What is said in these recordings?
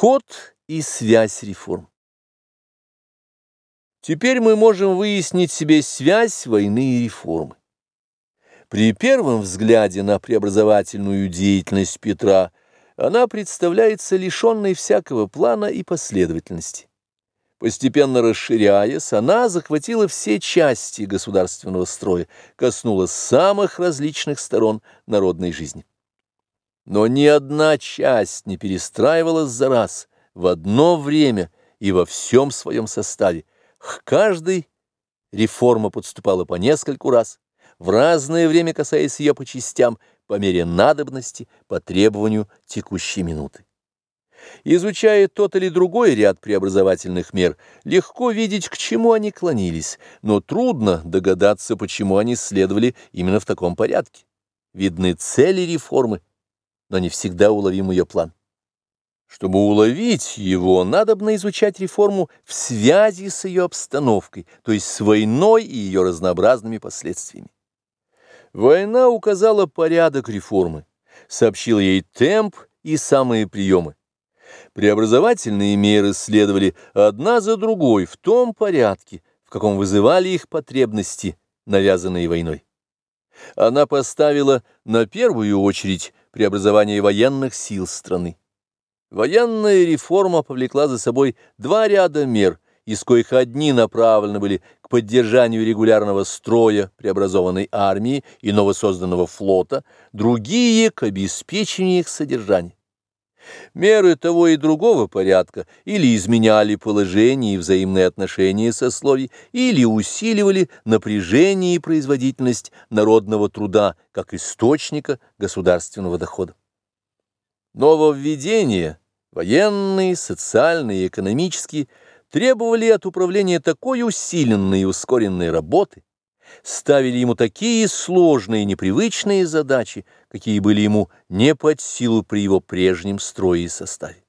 Ход и связь реформ. Теперь мы можем выяснить себе связь войны и реформы. При первом взгляде на преобразовательную деятельность Петра она представляется лишенной всякого плана и последовательности. Постепенно расширяясь, она захватила все части государственного строя, коснулась самых различных сторон народной жизни. Но ни одна часть не перестраивалась за раз, в одно время и во всем своем составе. К каждой реформа подступала по нескольку раз, в разное время касаясь ее по частям, по мере надобности, по требованию текущей минуты. Изучая тот или другой ряд преобразовательных мер, легко видеть, к чему они клонились, но трудно догадаться, почему они следовали именно в таком порядке. Видны цели реформы, но не всегда уловим ее план. Чтобы уловить его, надобно изучать реформу в связи с ее обстановкой, то есть с войной и ее разнообразными последствиями. Война указала порядок реформы, сообщила ей темп и самые приемы. Преобразовательные меры следовали одна за другой в том порядке, в каком вызывали их потребности, навязанные войной. Она поставила на первую очередь преобразование военных сил страны. Военная реформа повлекла за собой два ряда мер, из коих одни направлены были к поддержанию регулярного строя преобразованной армии и новосозданного флота, другие — к обеспечению их содержания. Меры того и другого порядка или изменяли положение и взаимные отношения сословий, или усиливали напряжение и производительность народного труда как источника государственного дохода. Нововведения, военные, социальные и экономические, требовали от управления такой усиленной и ускоренной работы, ставили ему такие сложные непривычные задачи, какие были ему не под силу при его прежнем строе и составе.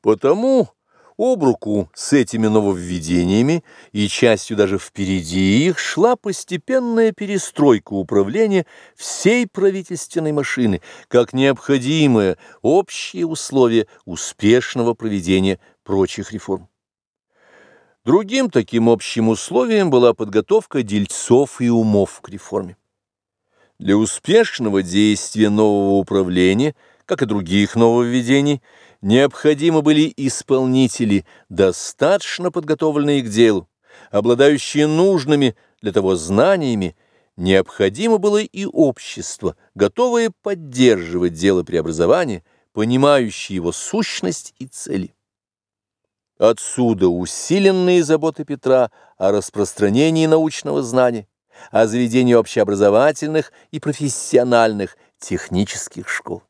Потому об руку с этими нововведениями и частью даже впереди их шла постепенная перестройка управления всей правительственной машины, как необходимое общее условие успешного проведения прочих реформ. Другим таким общим условием была подготовка дельцов и умов к реформе. Для успешного действия нового управления, как и других нововведений, необходимы были исполнители, достаточно подготовленные к делу, обладающие нужными для того знаниями, необходимо было и общество, готовое поддерживать дело преобразования, понимающее его сущность и цели. Отсюда усиленные заботы Петра о распространении научного знания, о заведении общеобразовательных и профессиональных технических школ.